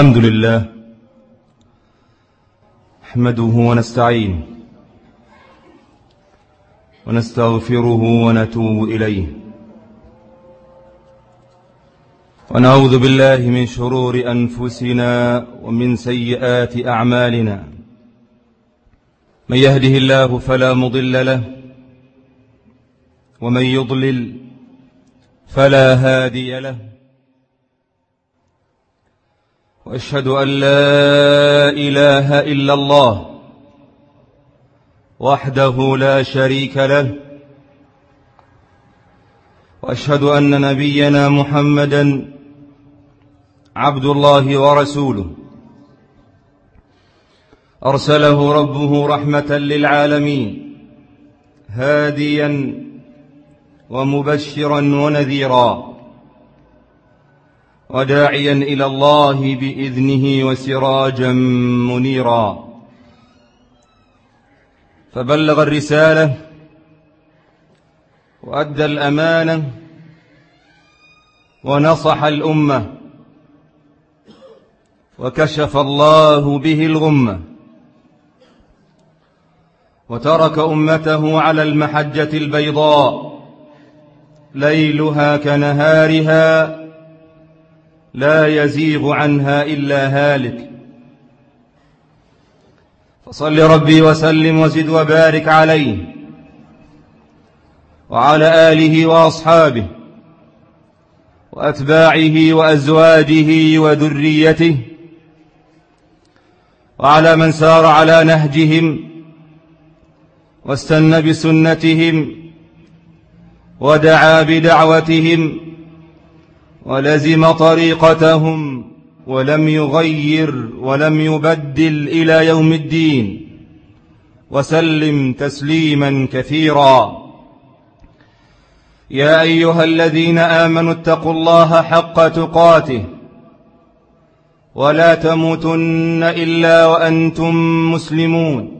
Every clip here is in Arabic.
الحمد لله احمده ونستعين ونستغفره ونتوب إليه ونعوذ بالله من شرور أنفسنا ومن سيئات أعمالنا من يهده الله فلا مضل له ومن يضلل فلا هادي له وأشهد أن لا إله إلا الله وحده لا شريك له وأشهد أن نبينا محمدا عبد الله ورسوله. أرسله ربه رحمة للعالمين هاديا ومبشرا ونذيرا. وداعيا إلى الله بإذنه وسراجا منيرا. فبلغ الرسالة وأدى الأمانة ونصح الأمة وكشف الله به الغمة وترك أمته على المحجة البيضاء ليلها كنهارها لا يزيغ عنها إلا هالك. فصل ربي وسلم وزد وبارك عليه وعلى آله وأصحابه وأتباعه وأزواجه وذريته وعلى من سار على نهجهم واستنى بسنتهم ودعا بدعوتهم ولزم طريقتهم ولم يغير ولم يبدل إلى يوم الدين. وسلم تسليما كثيرا. يا أيها الذين آمنوا اتقوا الله حق تقاته. ولا تموتن إلا وأنتم مسلمون.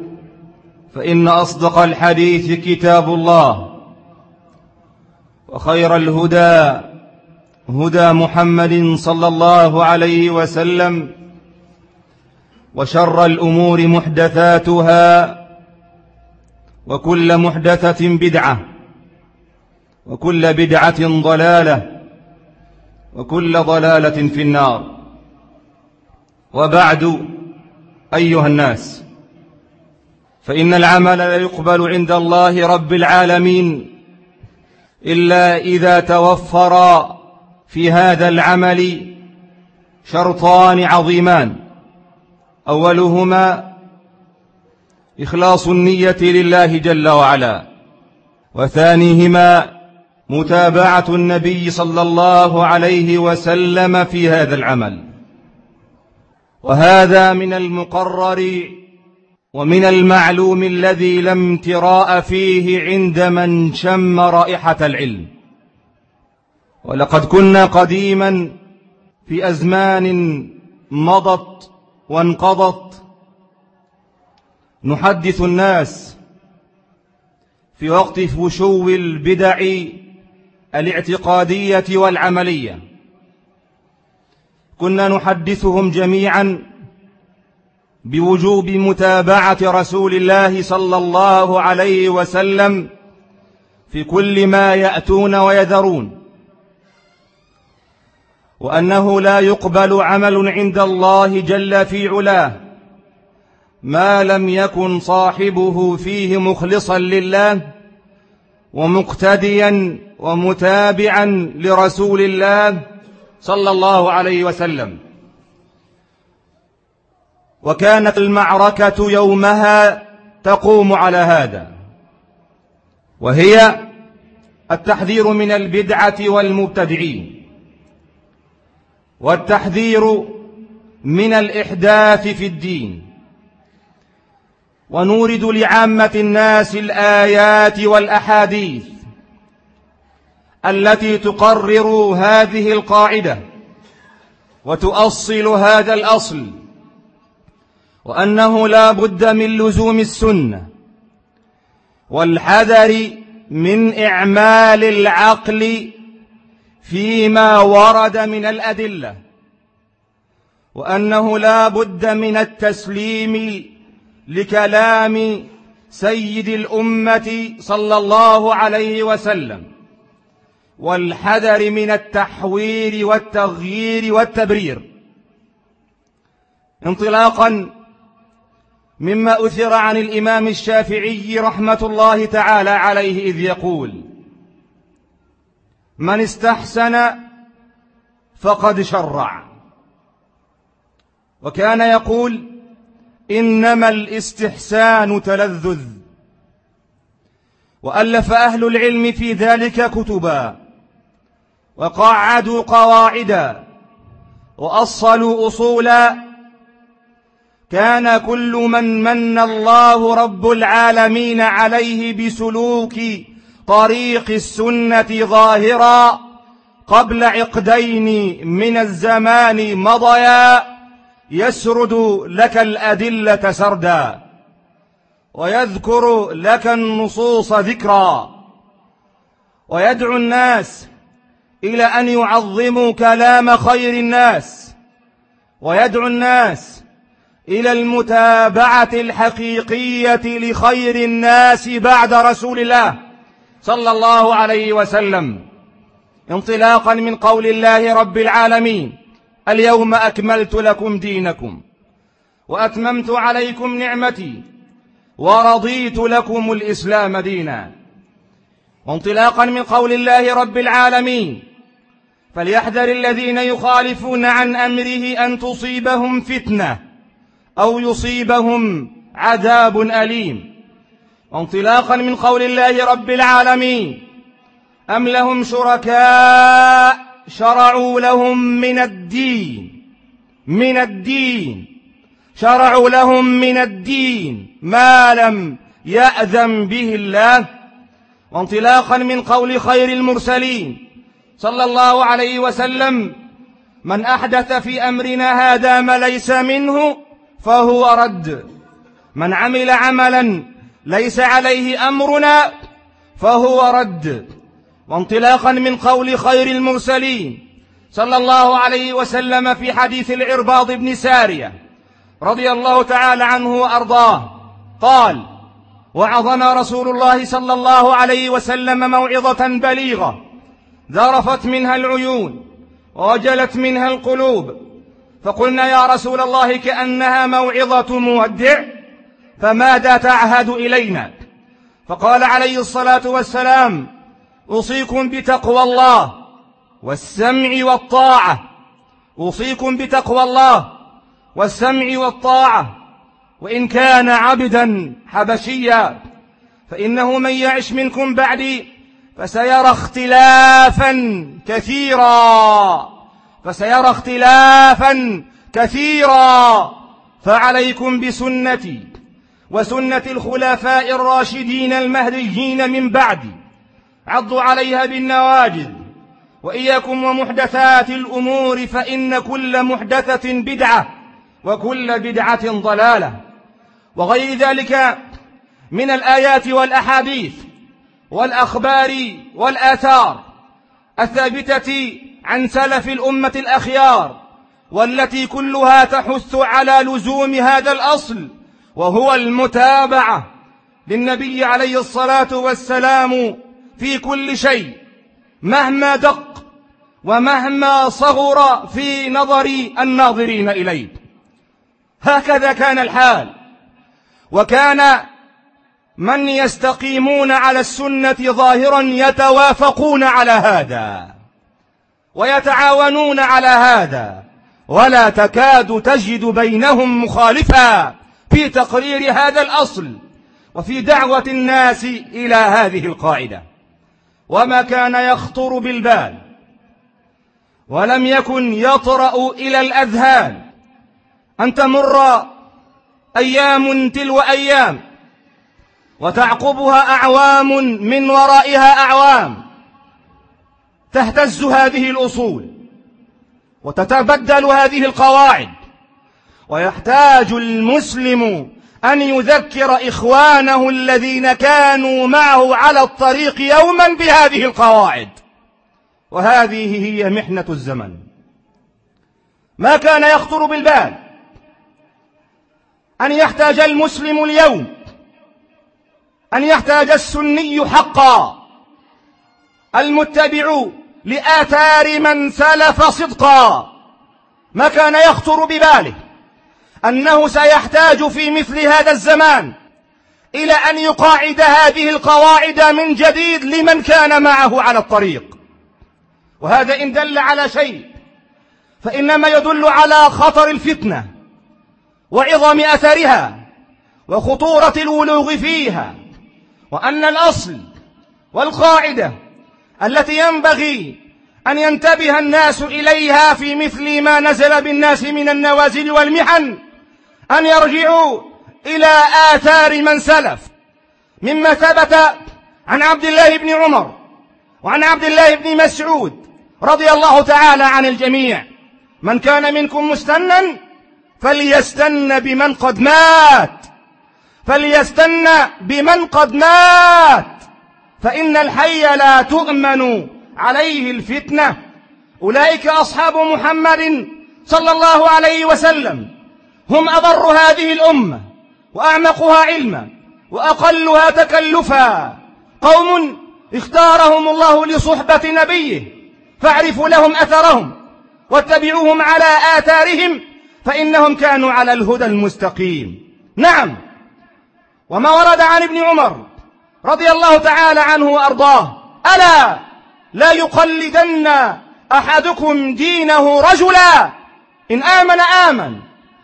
فإن أصدق الحديث كتاب الله وخير الهدى هدى محمد صلى الله عليه وسلم وشر الأمور محدثاتها وكل محدثة بدعة وكل بدعة ضلالة وكل ضلالة في النار. وبعد أيها الناس فإن العمل لا يقبل عند الله رب العالمين إلا إذا توفر في هذا العمل شرطان عظيمان. أولهما إخلاص النية لله جل وعلا. وثانيهما متابعة النبي صلى الله عليه وسلم في هذا العمل. وهذا من المقرر ومن المعلوم الذي لا امتراء فيه عند من شم رائحة العلم. ولقد كنا قديما في أزمان مضت وانقضت. نحدث الناس في وقت فشو البدع الاعتقادية والعملية. كنا نحدثهم جميعا بوجوب متابعة رسول الله صلى الله عليه وسلم في كل ما يأتون ويذرون. وأنه لا يقبل عمل عند الله جل في علاه ما لم يكن صاحبه فيه مخلصا لله ومقتديا ومتابعا لرسول الله صلى الله عليه وسلم. وكانت المعركة يومها تقوم على هذا. وهي التحذير من البدعة والمبتدعين. والتحذير من الإحداث في الدين. ونورد لعامة الناس الآيات والأحاديث التي تقرر هذه القاعدة وتؤصل هذا الأصل وأنه لا بد من لزوم السنة والحذر من إعمال العقل فيما ورد من الأدلة وأنه لا بد من التسليم لكلام سيد الأمة صلى الله عليه وسلم والحذر من التحوير والتغيير والتبرير. انطلاقا مما أثر عن الإمام الشافعي رحمة الله تعالى عليه إذ يقول من استحسن فقد شرع. وكان يقول إنما الاستحسان تلذذ. وألف أهل العلم في ذلك كتبا وقعدوا قواعدا وأصلوا أصولا كان كل من من الله رب العالمين عليه بسلوك طريق السنة ظاهرا قبل عقدين من الزمان مضيا يسرد لك الأدلة سردا ويذكر لك النصوص ذكرا ويدعو الناس إلى أن يعظموا كلام خير الناس ويدعو الناس إلى المتابعة الحقيقية لخير الناس بعد رسول الله صلى الله عليه وسلم. انطلاقا من قول الله رب العالمين اليوم أكملت لكم دينكم وأتممت عليكم نعمتي ورضيت لكم الإسلام دينا. وانطلاقا من قول الله رب العالمين فليحذر الذين يخالفون عن أمره أن تصيبهم فتنة. أو يصيبهم عذاب أليم. وانطلاقا من قول الله رب العالمين أم لهم شركاء شرعوا لهم من الدين من الدين شرعوا لهم من الدين ما لم يأذن به الله. وانطلاقا من قول خير المرسلين صلى الله عليه وسلم من أحدث في أمرنا هذا ما ليس منه فهو رد. من عمل عملا ليس عليه أمرنا فهو رد. وانطلاقا من قول خير المرسلين صلى الله عليه وسلم في حديث العرباض بن سارية رضي الله تعالى عنه وأرضاه. قال وعظنا رسول الله صلى الله عليه وسلم موعظة بليغة ذرفت منها العيون ووجلت منها القلوب فقلنا يا رسول الله كأنها موعظة مودع فماذا تعهد إلينا؟ فقال عليه الصلاة والسلام أوصيكم بتقوى الله والسمع والطاعة. أوصيكم بتقوى الله والسمع والطاعة. وإن كان عبدا حبشيا فإنه من يعش منكم بعدي فسيرى اختلافا كثيرا. فسيرى اختلافا كثيرا. فعليكم بسنتي وسنة الخلفاء الراشدين المهديين من بعدي عضوا عليها بالنواجذ. وإياكم ومحدثات الأمور فإن كل محدثة بدعة وكل بدعة ضلالة. وغير ذلك من الآيات والأحاديث والأخبار والآثار الثابتة عن سلف الأمة الأخيار والتي كلها تحث على لزوم هذا الأصل وهو المتابعة للنبي عليه الصلاة والسلام في كل شيء مهما دق ومهما صغر في نظر الناظرين إليه. هكذا كان الحال. وكان من يستقيمون على السنة ظاهرا يتوافقون على هذا. ويتعاونون على هذا. ولا تكاد تجد بينهم مخالفا في تقرير هذا الأصل وفي دعوة الناس إلى هذه القاعدة. وما كان يخطر بالبال ولم يكن يطرأ إلى الأذهان أن تمر أيام تلو أيام وتعقبها أعوام من ورائها أعوام. تهتز هذه الأصول وتتبدل هذه القواعد ويحتاج المسلم أن يذكر إخوانه الذين كانوا معه على الطريق يوما بهذه القواعد. وهذه هي محنة الزمن. ما كان يخطر بالبال أن يحتاج المسلم اليوم أن يحتاج السني حقا المتبع لآثار من سلف صدقا. ما كان يخطر بباله أنه سيحتاج في مثل هذا الزمان إلى أن يقاعد هذه القواعد من جديد لمن كان معه على الطريق. وهذا إن دل على شيء فإنما يدل على خطر الفتنة وعظم أثرها وخطورة الولوغ فيها وأن الأصل والقاعدة التي ينبغي أن ينتبه الناس إليها في مثل ما نزل بالناس من النوازل والمحن أن يرجعوا إلى آثار من سلف. مما ثبت عن عبد الله بن عمر وعن عبد الله بن مسعود رضي الله تعالى عن الجميع. من كان منكم مستنا فليستن بمن قد مات. فليستن بمن قد مات. فإن الحي لا تؤمن عليه الفتنة. أولئك أصحاب محمد صلى الله عليه وسلم. هم أضر هذه الأمة وأعمقها علما وأقلها تكلفا. قوم اختارهم الله لصحبة نبيه فاعرفوا لهم أثرهم واتبعوهم على آثارهم فإنهم كانوا على الهدى المستقيم. نعم. وما ورد عن ابن عمر رضي الله تعالى عنه وأرضاه. ألا لا يقلدن أحدكم دينه رجلا. إن آمن آمن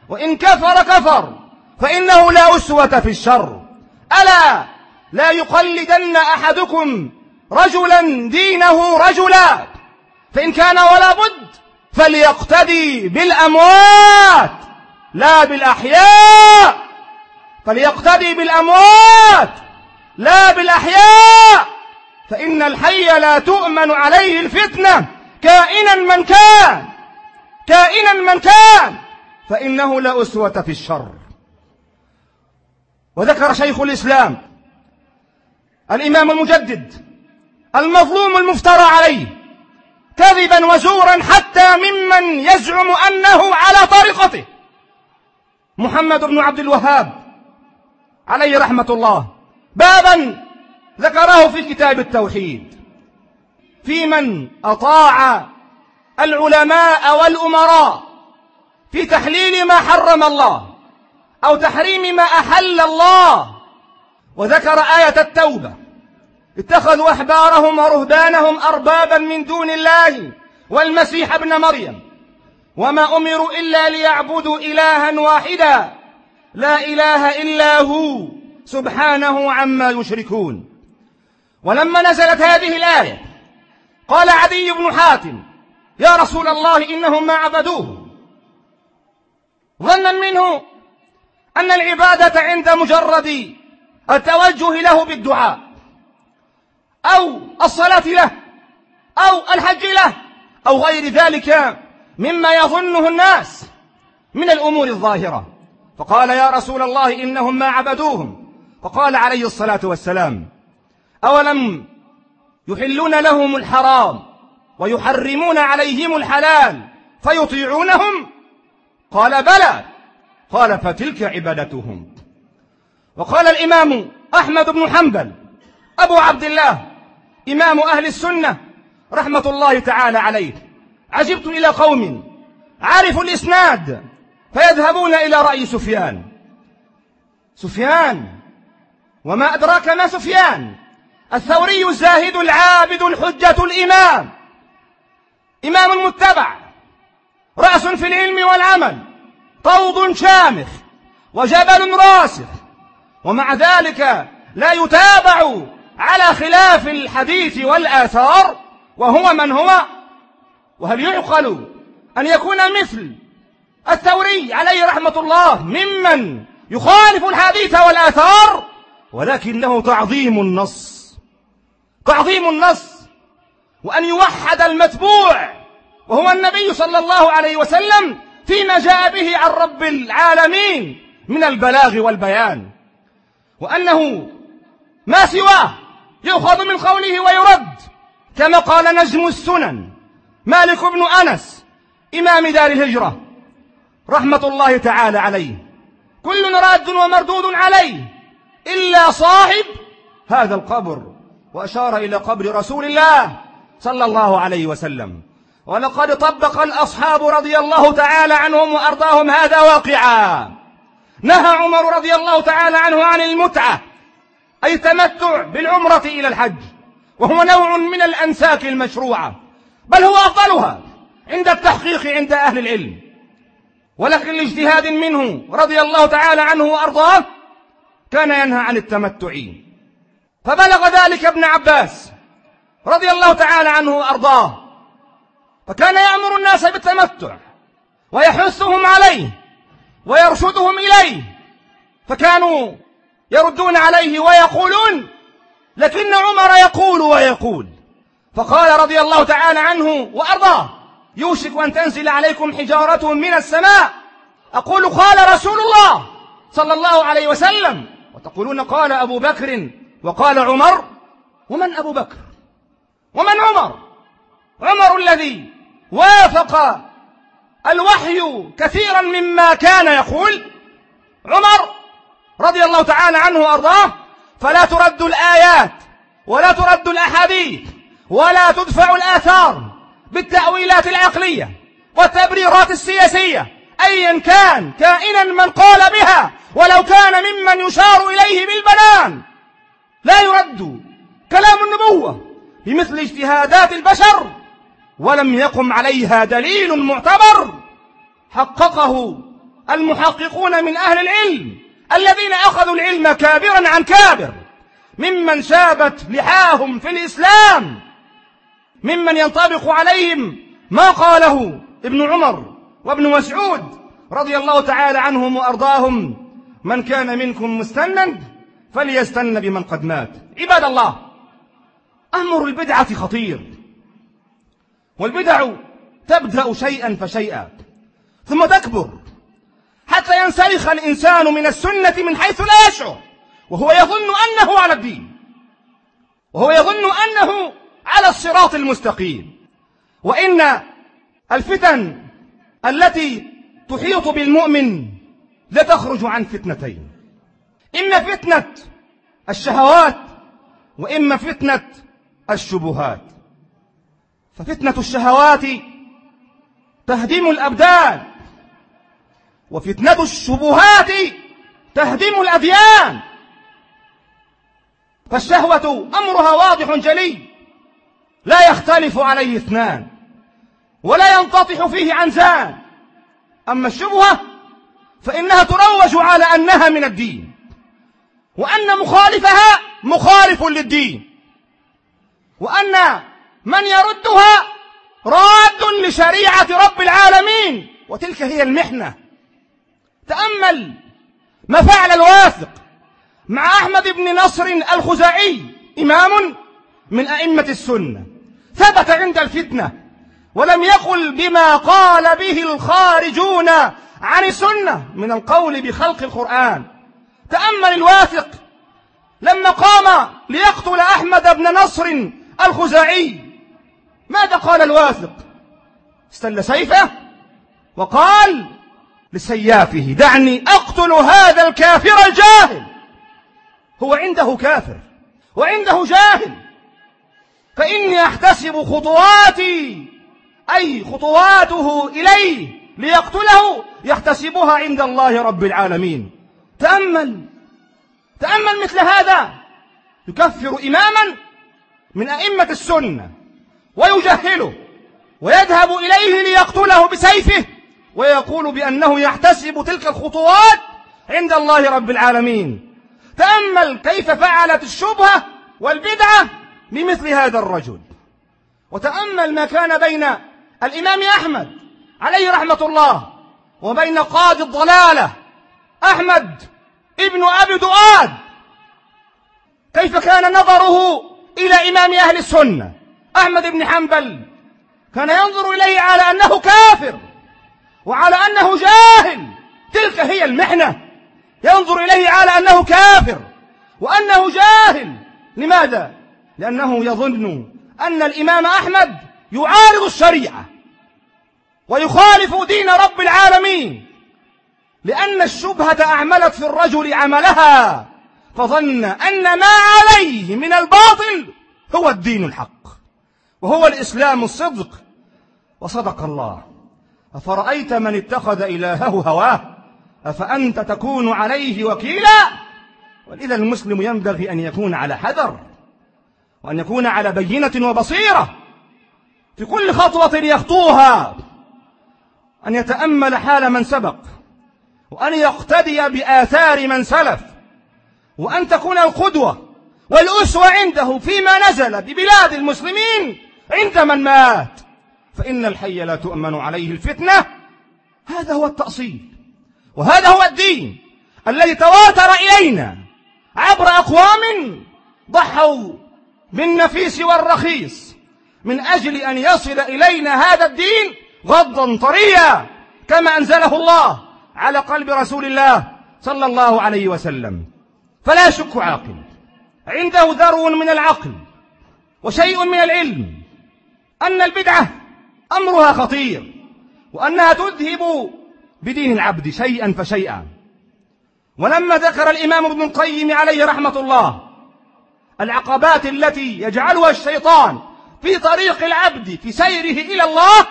وإن كفر كفر فإنه لا أسوة في الشر. ألا لا يقلدن أحدكم رجلا دينه رجلا. فإن كان ولا بد فليقتدي بالأموات لا بالأحياء. فليقتدي بالأموات. لا بالأحياء! فإن الحي لا تؤمن عليه الفتنة! كائنا من كان! كائنا من كان! فإنه لا أسوة في الشر! وذكر شيخ الإسلام الإمام المجدد المظلوم المفترى عليه كذبا وزورا حتى ممن يزعم أنه على طريقته! محمد بن عبد الوهاب عليه رحمة الله! بابا ذكره في كتاب التوحيد. في من أطاع العلماء والأمراء في تحليل ما حرم الله أو تحريم ما أحل الله. وذكر آية التوبة. اتخذوا أحبارهم ورهبانهم أربابا من دون الله والمسيح ابن مريم. وما أمروا إلا ليعبدوا إلها واحدا. لا إله إلا هو. سبحانه عما يشركون. ولما نزلت هذه الآية قال عدي بن حاتم يا رسول الله إنهم ما عبدوه. ظنا منه أن العبادة عند مجرد التوجه له بالدعاء أو الصلاة له أو الحج له أو غير ذلك مما يظنه الناس من الأمور الظاهرة. فقال يا رسول الله إنهم ما عبدوهم. فقال عليه الصلاة والسلام أولم يحلون لهم الحرام ويحرمون عليهم الحلال فيطيعونهم؟ قال بلى. قال فتلك عبادتهم. وقال الإمام أحمد بن حنبل أبو عبد الله إمام أهل السنة رحمة الله تعالى عليه عجبت إلى قوم عرفوا الإسناد فيذهبون إلى رأي سفيان. سفيان وما أدراك ما سفيان. الثوري الزاهد العابد الحجة الإمام. إمام متبع رأس في العلم والعمل. طوض شامخ. وجبل راسخ. ومع ذلك لا يتابع على خلاف الحديث والآثار. وهو من هو؟ وهل يعقل أن يكون مثل الثوري عليه رحمة الله ممن يخالف الحديث والآثار؟ ولكنه تعظيم النص. تعظيم النص. وأن يوحد المتبوع. وهو النبي صلى الله عليه وسلم فيما جاء به عن رب العالمين من البلاغ والبيان. وأنه ما سواه يؤخذ من قوله ويرد. كما قال نجم السنن مالك بن أنس إمام دار الهجرة رحمة الله تعالى عليه. كل راد ومردود عليه. إلا صاحب هذا القبر وأشار إلى قبر رسول الله صلى الله عليه وسلم. ولقد طبق الأصحاب رضي الله تعالى عنهم وأرضاهم هذا واقعا. نهى عمر رضي الله تعالى عنه عن المتعة أي التمتع بالعمرة إلى الحج وهو نوع من الأنساك المشروعة بل هو أفضلها عند التحقيق عند أهل العلم. ولكن لاجتهاد منه رضي الله تعالى عنه وأرضاه كان ينهى عن التمتع فبلغ ذلك ابن عباس رضي الله تعالى عنه وأرضاه. فكان يأمر الناس بالتمتع ويحثهم عليه ويرشدهم إليه. فكانوا يردون عليه ويقولون لكن عمر يقول ويقول. فقال رضي الله تعالى عنه وأرضاه يوشك أن تنزل عليكم حجارة من السماء أقول قال رسول الله صلى الله عليه وسلم وتقولون قال أبو بكر وقال عمر ومن أبو بكر؟ ومن عمر؟ عمر الذي وافق الوحي كثيرا مما كان يقول. عمر رضي الله تعالى عنه وأرضاه فلا ترد الآيات ولا ترد الأحاديث ولا تدفع الآثار بالتأويلات العقلية والتبريرات السياسية أيا كان كائنا من قال بها ولو كان ممن يشار إليه بالبنان لا يرد كلام النبوة بمثل اجتهادات البشر ولم يقم عليها دليل معتبر حققه المحققون من أهل العلم الذين أخذوا العلم كابرا عن كابر ممن شابت لحاهم في الإسلام ممن ينطبق عليهم ما قاله ابن عمر وابن مسعود رضي الله تعالى عنهم وأرضاهم. من كان منكم مستنا فليستن بمن قد مات. عباد الله أمر البدعة خطير. والبدع تبدأ شيئا فشيئا ثم تكبر حتى ينسلخ الإنسان من السنة من حيث لا يشعر وهو يظن أنه على الدين وهو يظن أنه على الصراط المستقيم. وإن الفتن التي تحيط بالمؤمن لتخرج عن فتنتين. إما فتنة الشهوات وإما فتنة الشبهات. ففتنة الشهوات تهدم الأبدان وفتنة الشبهات تهدم الأديان. فالشهوة أمرها واضح جلي لا يختلف عليه اثنان ولا ينتطح فيه عنزان. أما الشبهة فإنها تروج على أنها من الدين. وأن مخالفها مخالف للدين. وأن من يردها راد لشريعة رب العالمين. وتلك هي المحنة. تأمل ما فعل الواثق مع أحمد بن نصر الخزاعي إمام من أئمة السنة. ثبت عند الفتنة ولم يقل بما قال به الخارجون عن السنة من القول بخلق القرآن. تأمل الواثق. لما قام ليقتل أحمد بن نصر الخزاعي ماذا قال الواثق؟ استل سيفه وقال لسيافه دعني أقتل هذا الكافر الجاهل. هو عنده كافر وعنده جاهل. فإني أحتسب خطواتي أي خطواته إليه. ليقتله يحتسبها عند الله رب العالمين. تأمل. تأمل مثل هذا. يكفر إماما من أئمة السنة. ويجهله. ويذهب إليه ليقتله بسيفه. ويقول بأنه يحتسب تلك الخطوات عند الله رب العالمين. تأمل كيف فعلت الشبهة والبدعة بمثل هذا الرجل. وتأمل ما كان بين الإمام أحمد عليه رحمة الله. وبين قاضي الضلالة أحمد ابن أبي دؤاد. كيف كان نظره إلى إمام أهل السنة؟ أحمد بن حنبل كان ينظر إليه على أنه كافر وعلى أنه جاهل. تلك هي المحنة. ينظر إليه على أنه كافر وأنه جاهل. لماذا؟ لأنه يظن أن الإمام أحمد يعارض الشريعة. ويخالف دين رب العالمين. لأن الشبهة أعملت في الرجل عملها فظن أن ما عليه من الباطل هو الدين الحق وهو الإسلام الصدق. وصدق الله. أفرأيت من اتخذ إلهه هواه؟ أفأنت تكون عليه وكيلا؟ ولذا المسلم ينبغي أن يكون على حذر وأن يكون على بينة وبصيرة في كل خطوة يخطوها. أن يتأمل حال من سبق وأن يقتدي بآثار من سلف وأن تكون القدوة والأسوة عنده فيما نزل ببلاد المسلمين عند من مات. فإن الحي لا تؤمن عليه الفتنة. هذا هو التأصيل وهذا هو الدين الذي تواتر إلينا عبر أقوام ضحوا بالنفيس والرخيص من أجل أن يصل إلينا هذا الدين غضا طريا كما أنزله الله على قلب رسول الله صلى الله عليه وسلم. فلا يشك عاقل. عنده ذرو من العقل وشيء من العلم أن البدعة أمرها خطير وأنها تذهب بدين العبد شيئا فشيئا. ولما ذكر الإمام ابن القيم عليه رحمة الله العقبات التي يجعلها الشيطان في طريق العبد في سيره إلى الله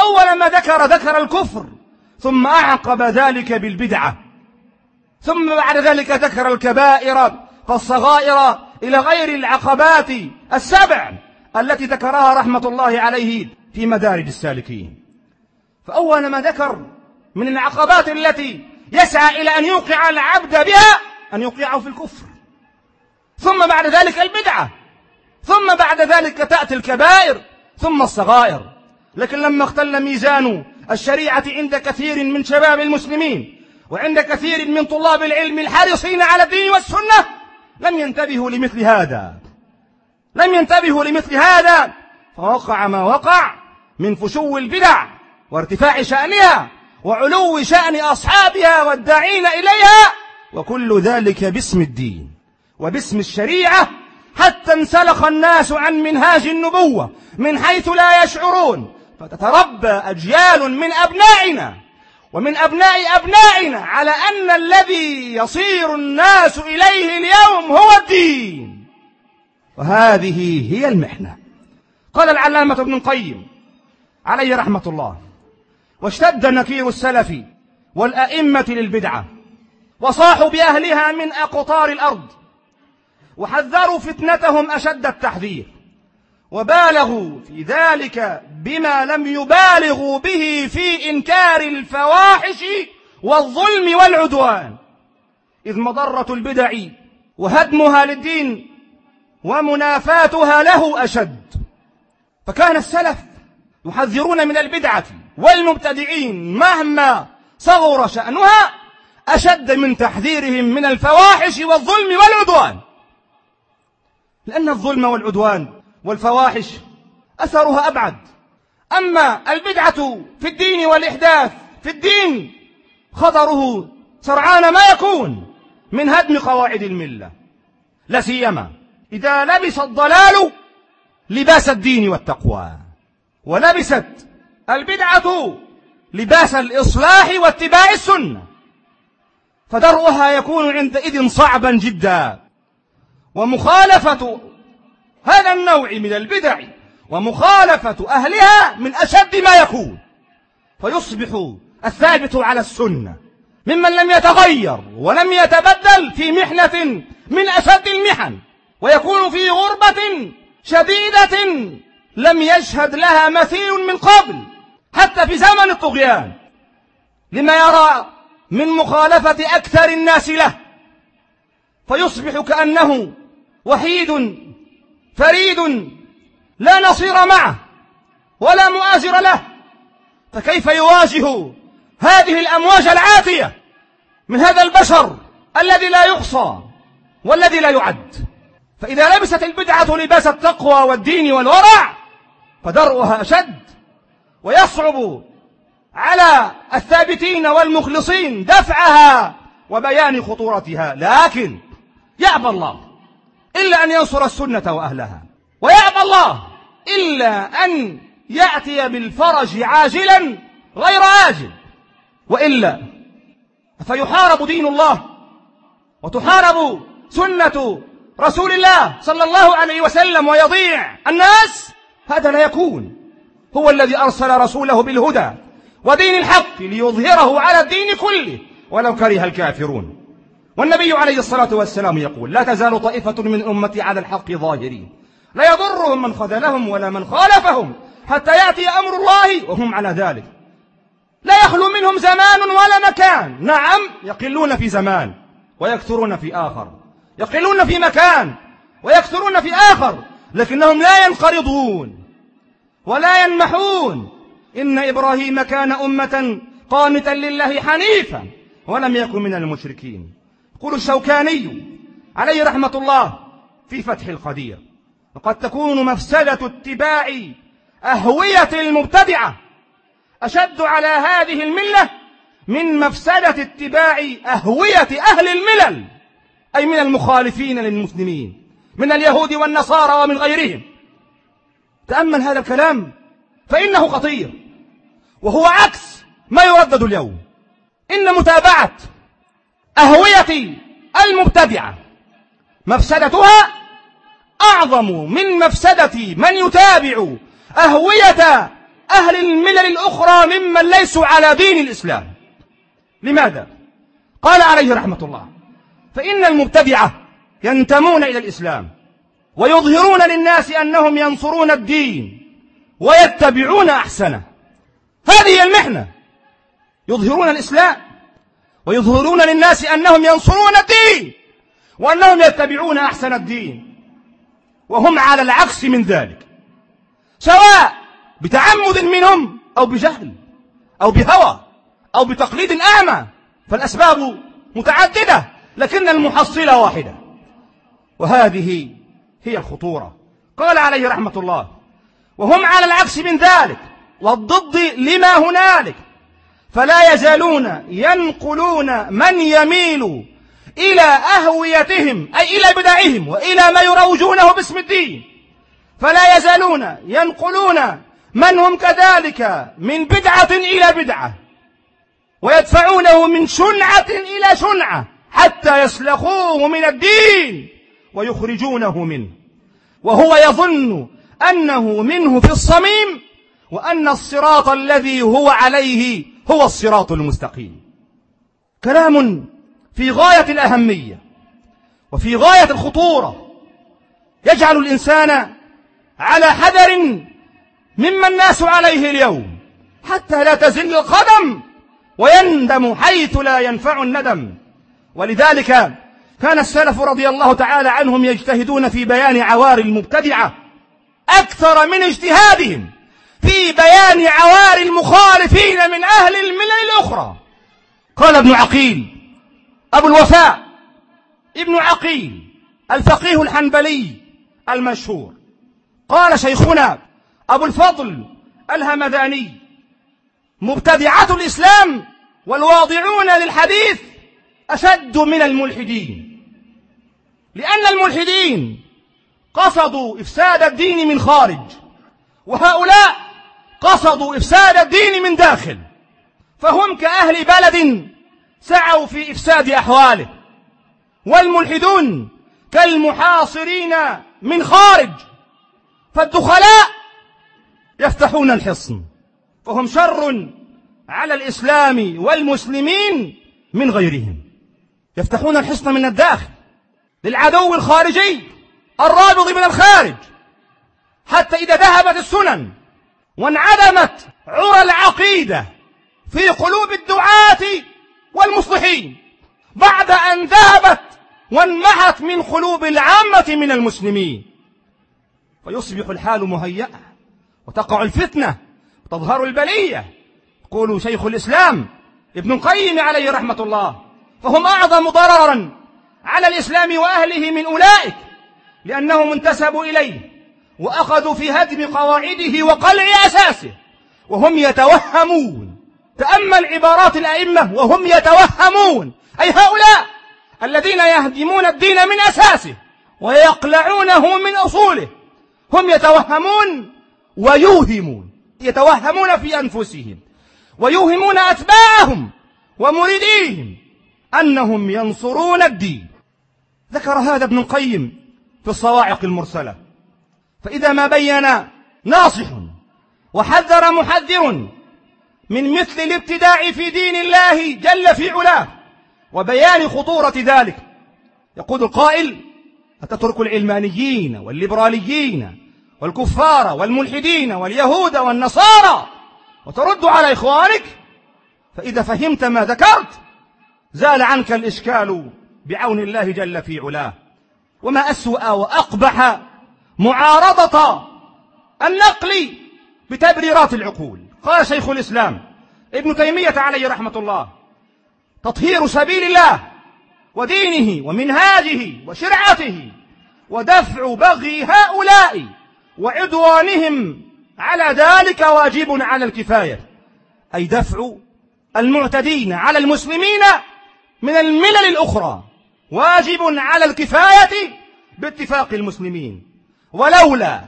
أول ما ذكر ذكر الكفر ثم أعقب ذلك بالبدعة. ثم بعد ذلك ذكر الكبائر فالصغائر إلى غير العقبات السبع التي ذكرها رحمة الله عليه في مدارج السالكين. فأول ما ذكر من العقبات التي يسعى إلى أن يوقع العبد بها أن يوقعه في الكفر. ثم بعد ذلك البدعة. ثم بعد ذلك تأتي الكبائر ثم الصغائر. لكن لما اختل ميزان الشريعة عند كثير من شباب المسلمين وعند كثير من طلاب العلم الحريصين على الدين والسنة لم ينتبهوا لمثل هذا. لم ينتبهوا لمثل هذا. فوقع ما وقع من فشو البدع وارتفاع شأنها وعلو شأن أصحابها والداعين إليها وكل ذلك باسم الدين وباسم الشريعة. حتى انسلخ الناس عن منهاج النبوة من حيث لا يشعرون. فتتربى أجيال من أبنائنا ومن أبناء أبنائنا على أن الذي يصير الناس إليه اليوم هو الدين. وهذه هي المحنة. قال العلامة ابن القيم عليه رحمة الله واشتد نكير السلف والأئمة للبدعة وصاحوا بأهلها من أقطار الأرض وحذروا فتنتهم أشد التحذير وبالغوا في ذلك بما لم يبالغوا به في إنكار الفواحش والظلم والعدوان. إذ مضرة البدع وهدمها للدين ومنافاتها له أشد. فكان السلف يحذرون من البدعة والمبتدعين مهما صغر شأنها أشد من تحذيرهم من الفواحش والظلم والعدوان. لأن الظلم والعدوان والفواحش أثرها أبعد. أما البدعة في الدين والإحداث في الدين خطره سرعان ما يكون من هدم قواعد الملة. لا سيما إذا لبس الضلال لباس الدين والتقوى ولبست البدعة لباس الإصلاح واتباع السنة فدرؤها يكون عندئذ صعبا جدا. ومخالفة هذا النوع من البدع ومخالفة أهلها من أشد ما يكون. فيصبح الثابت على السنة ممن لم يتغير ولم يتبدل في محنة من أشد المحن ويكون في غربة شديدة لم يشهد لها مثيل من قبل حتى في زمن الطغيان. لما يرى من مخالفة أكثر الناس له فيصبح كأنه وحيد فريد لا نصير معه ولا مؤازر له. فكيف يواجه هذه الأمواج العاتية من هذا البشر الذي لا يحصى والذي لا يعد؟ فإذا لبست البدعة لباس التقوى والدين والورع فدرؤها أشد ويصعب على الثابتين والمخلصين دفعها وبيان خطورتها. لكن يأبى الله إلا أن ينصر السنة وأهلها. ويأبى الله إلا أن يأتي بالفرج عاجلا غير آجل. وإلا فيحارب دين الله وتحارب سنة رسول الله صلى الله عليه وسلم ويضيع الناس. هذا لا يكون. هو الذي أرسل رسوله بالهدى ودين الحق ليظهره على الدين كله. ولو كره الكافرون. والنبي عليه الصلاة والسلام يقول لا تزال طائفة من أمتي على الحق ظاهرين. لا يضرهم من خذلهم ولا من خالفهم. حتى يأتي أمر الله وهم على ذلك. لا يخلو منهم زمان ولا مكان. نعم يقلون في زمان ويكثرون في آخر. يقلون في مكان ويكثرون في آخر. لكنهم لا ينقرضون ولا ينمحون. إن إبراهيم كان أمة قانتا لله حنيفا ولم يكن من المشركين. يقول الشوكاني عليه رحمة الله في فتح القدير وقد تكون مفسدة اتباع أهوية المبتدعة أشد على هذه الملة من مفسدة اتباع أهوية أهل الملل أي من المخالفين للمسلمين من اليهود والنصارى ومن غيرهم. تأمل هذا الكلام فإنه خطير وهو عكس ما يردد اليوم. إن متابعة أهوية المبتدعة. مفسدتها أعظم من مفسدة من يتابع أهوية أهل الملل الأخرى ممن ليسوا على دين الإسلام. لماذا؟ قال عليه رحمة الله فإن المبتدعة ينتمون إلى الإسلام ويظهرون للناس أنهم ينصرون الدين ويتبعون أحسنه. هذه المحنة. يظهرون الإسلام ويظهرون للناس أنهم ينصرون الدين وأنهم يتبعون أحسن الدين وهم على العكس من ذلك سواء بتعمد منهم أو بجهل أو بهوى أو بتقليد أعمى فالأسباب متعددة لكن المحصلة واحدة وهذه هي الخطورة قال عليه رحمة الله وهم على العكس من ذلك والضد لما هنالك فلا يزالون ينقلون من يميل إلى أهويتهم أي إلى بدعهم وإلى ما يروجونه باسم الدين. فلا يزالون ينقلون من هم كذلك من بدعة إلى بدعة ويدفعونه من شنعة إلى شنعة حتى يسلخوه من الدين ويخرجونه منه. وهو يظن أنه منه في الصميم وأن الصراط الذي هو عليه هو الصراط المستقيم. كلام في غاية الأهمية وفي غاية الخطورة يجعل الإنسان على حذر مما الناس عليه اليوم حتى لا تزل القدم ويندم حيث لا ينفع الندم. ولذلك كان السلف رضي الله تعالى عنهم يجتهدون في بيان عوار المبتدعة أكثر من اجتهادهم. في بيان عوار المخالفين من أهل الملل الأخرى. قال ابن عقيل أبو الوفاء ابن عقيل الفقيه الحنبلي المشهور. قال شيخنا أبو الفضل الهمذاني مبتدعة الإسلام والواضعون للحديث أشد من الملحدين. لأن الملحدين قصدوا إفساد الدين من خارج وهؤلاء قصدوا إفساد الدين من داخل فهم كأهل بلد سعوا في إفساد أحواله والملحدون كالمحاصرين من خارج فالدخلاء يفتحون الحصن فهم شر على الإسلام والمسلمين من غيرهم يفتحون الحصن من الداخل للعدو الخارجي الرابض من الخارج حتى إذا ذهبت السنن وانعدمت عرى العقيدة في قلوب الدعاة والمصلحين بعد أن ذهبت وانمحت من قلوب العامة من المسلمين. فيصبح الحال مهيئا وتقع الفتنة وتظهر البلية. يقول شيخ الإسلام ابن القيم عليه رحمة الله فهم أعظم ضررا على الإسلام وأهله من أولئك لأنهم انتسبوا إليه. وأخذوا في هدم قواعده وقلع أساسه وهم يتوهمون. تأمل عبارات الأئمة وهم يتوهمون. أي هؤلاء الذين يهدمون الدين من أساسه ويقلعونه من أصوله. هم يتوهمون ويوهمون يتوهمون في أنفسهم ويوهمون أتباعهم ومريديهم أنهم ينصرون الدين. ذكر هذا ابن القيم في الصواعق المرسلة. فإذا ما بين ناصح وحذر محذر من مثل الابتداع في دين الله جل في علاه وبيان خطورة ذلك يقول القائل أتترك العلمانيين والليبراليين والكفار والملحدين واليهود والنصارى وترد على إخوانك؟ فإذا فهمت ما ذكرت زال عنك الإشكال بعون الله جل في علاه وما أسوأ وأقبح معارضة النقل بتبريرات العقول. قال شيخ الإسلام ابن تيمية عليه رحمة الله تطهير سبيل الله ودينه ومنهاجه وشرعته ودفع بغي هؤلاء وعدوانهم على ذلك واجب على الكفاية أي دفع المعتدين على المسلمين من الملل الأخرى واجب على الكفاية باتفاق المسلمين. ولولا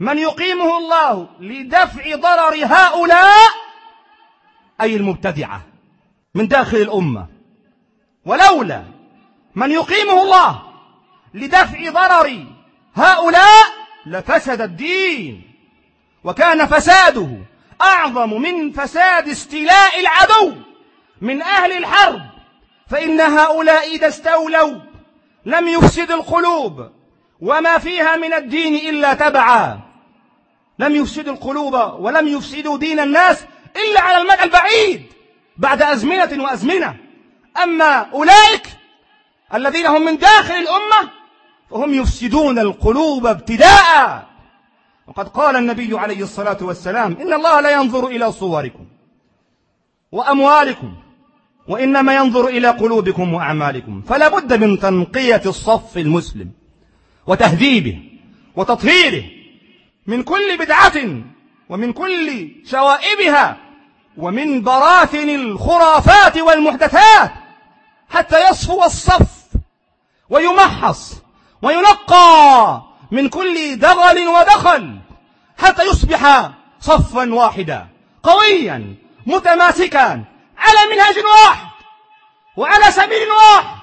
من يقيمه الله لدفع ضرر هؤلاء أي المبتدعة من داخل الأمة. ولولا من يقيمه الله لدفع ضرر هؤلاء لفسد الدين. وكان فساده أعظم من فساد استيلاء العدو من أهل الحرب. فإن هؤلاء إذا استولوا لم يفسدوا القلوب. وما فيها من الدين إلا تبعا. لم يفسدوا القلوب ولم يفسدوا دين الناس إلا على المدى البعيد بعد أزمنة وأزمنة. أما أولئك الذين هم من داخل الأمة فهم يفسدون القلوب ابتداء. وقد قال النبي عليه الصلاة والسلام إن الله لا ينظر إلى صوركم وأموالكم وإنما ينظر إلى قلوبكم وأعمالكم. فلا بد من تنقية الصف المسلم. وتهذيبه وتطهيره من كل بدعة ومن كل شوائبها ومن براثن الخرافات والمحدثات حتى يصفو الصف ويمحص وينقى من كل دغل ودخل حتى يصبح صفا واحدا قويا متماسكا على منهج واحد وعلى سبيل واحد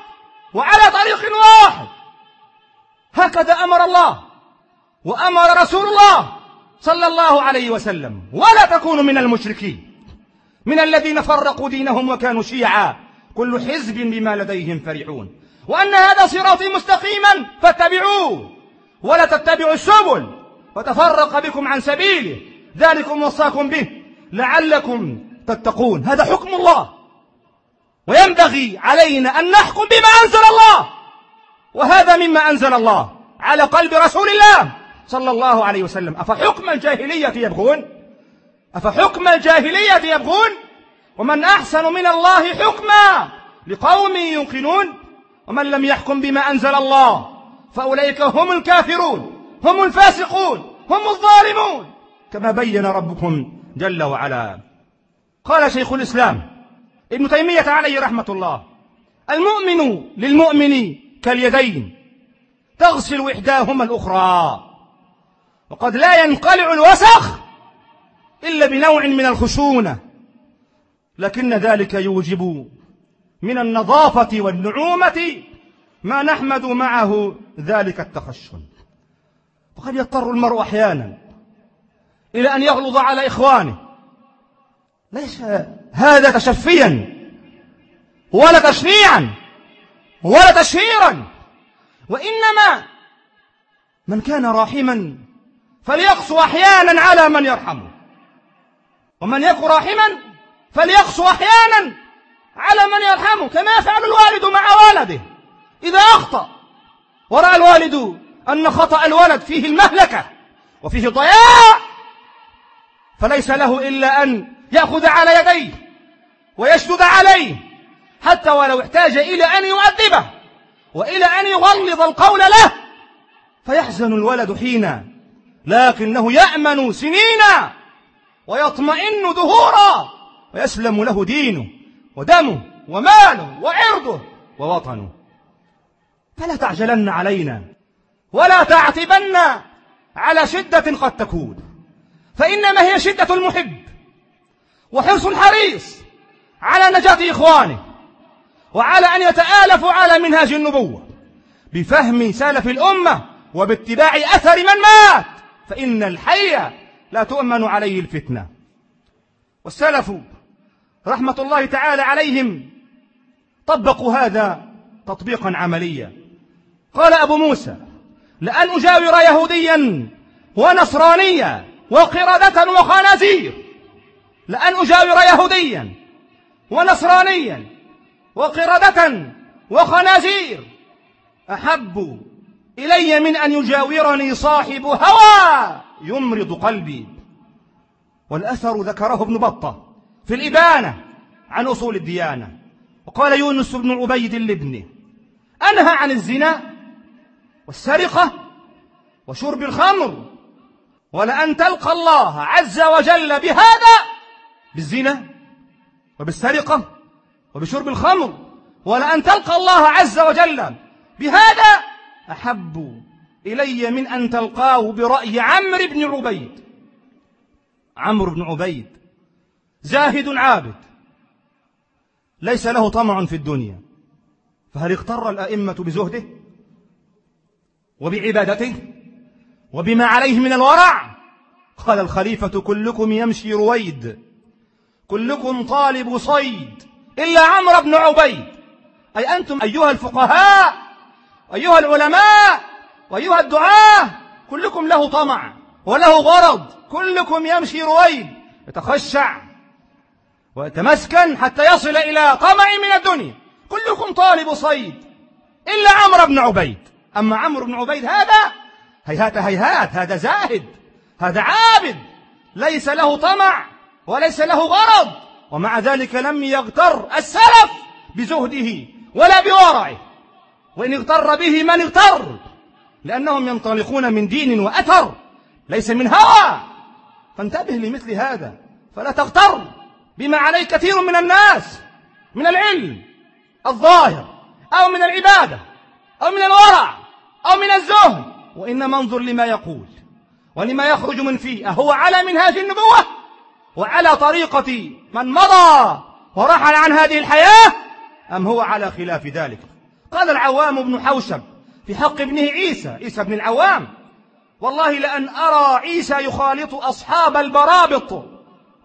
وعلى طريق واحد. هكذا أمر الله وأمر رسول الله صلى الله عليه وسلم. ولا تكونوا من المشركين. من الذين فرقوا دينهم وكانوا شيعا. كل حزب بما لديهم فرحون. وأن هذا صراطي مستقيما فاتبعوه. ولا تتبعوا السبل. فتفرق بكم عن سبيله. ذلكم وصاكم به. لعلكم تتقون. هذا حكم الله. وينبغي علينا أن نحكم بما أنزل الله. وهذا مما أنزل الله على قلب رسول الله صلى الله عليه وسلم. أفحكم الجاهلية يبغون؟ أفحكم الجاهلية يبغون؟ ومن أحسن من الله حكما لقوم يوقنون؟ ومن لم يحكم بما أنزل الله فأولئك هم الكافرون هم الفاسقون هم الظالمون. كما بين ربكم جل وعلا. قال شيخ الإسلام ابن تيمية عليه رحمة الله المؤمن للمؤمن كاليدين تغسل إحداهما الأخرى. وقد لا ينقلع الوسخ إلا بنوع من الخشونة. لكن ذلك يوجب من النظافة والنعومة ما نحمد معه ذلك التخشن. وقد يضطر المرء أحيانا إلى أن يغلظ على إخوانه. ليس هذا تشفيا ولا تشنيعا. ولا تشهيرا. وإنما من كان راحما فليقسو أحيانا على من يرحمه. ومن يكن راحما فليقسو أحيانا على من يرحمه كما يفعل الوالد مع ولده. إذا أخطأ ورأى الوالد أن خطأ الولد فيه المهلكة وفيه ضياع فليس له إلا أن يأخذ على يديه ويشدد عليه. حتى ولو احتاج إلى أن يؤدبه وإلى أن يغلظ القول له فيحزن الولد حينا لكنه يأمن سنينا ويطمئن دهورا ويسلم له دينه ودمه وماله وعرضه ووطنه. فلا تعجلن علينا ولا تعتبن على شدة قد تكون فإنما هي شدة المحب وحرص الحريص على نجاة إخوانه. وعلى أن يتآلفوا على منهاج النبوة بفهم سلف الأمة وباتباع أثر من مات. فإن الحي لا تؤمن عليه الفتنة. والسلف رحمة الله تعالى عليهم طبقوا هذا تطبيقا عمليا. قال أبو موسى لأن أجاور يهوديا ونصرانيا وقردة وخنازير. لأن أجاور يهوديا ونصرانيا وقردة وخنازير. أحب إلي من أن يجاورني صاحب هوى يمرض قلبي. والأثر ذكره ابن بطة في الإبانة عن أصول الديانة. وقال يونس بن عبيد لابنه أنهى عن الزنا والسرقة وشرب الخمر ولأن تلقى الله عز وجل بهذا بالزنا وبالسرقة وبشرب الخمر ولأن تلقى الله عز وجل. بهذا أحب إلي من أن تلقاه برأي عمرو بن عبيد. عمرو بن عبيد زاهد عابد ليس له طمع في الدنيا. فهل اغتر الأئمة بزهده؟ وبعبادته؟ وبما عليه من الورع؟ قال الخليفة كلكم يمشي رويد كلكم طالب صيد. إلا عمرو بن عبيد. أي أنتم أيها الفقهاء أيها العلماء وأيها الدعاة كلكم له طمع وله غرض كلكم يمشي رويد يتخشع ويتمسكن حتى يصل إلى طمع من الدنيا. كلكم طالب صيد إلا عمرو بن عبيد. أما عمرو بن عبيد هذا هيهات هيهات هذا زاهد هذا عابد ليس له طمع وليس له غرض. ومع ذلك لم يغتر السلف بزهده ولا بورعه. وإن اغتر به من اغتر؟ لأنهم ينطلقون من دين وأثر ليس من هوى. فانتبه لمثل هذا. فلا تغتر بما عليه كثير من الناس من العلم الظاهر أو من العبادة أو من الورع أو من الزهد. وإنما انظر لما يقول ولما يخرج من فيه. أهو على منهاج النبوة. وعلى طريقة من مضى ورحل عن هذه الحياة أم هو على خلاف ذلك؟ قال العوام بن حوشب في حق ابنه عيسى عيسى بن العوام والله لأن أرى عيسى يخالط أصحاب البرابط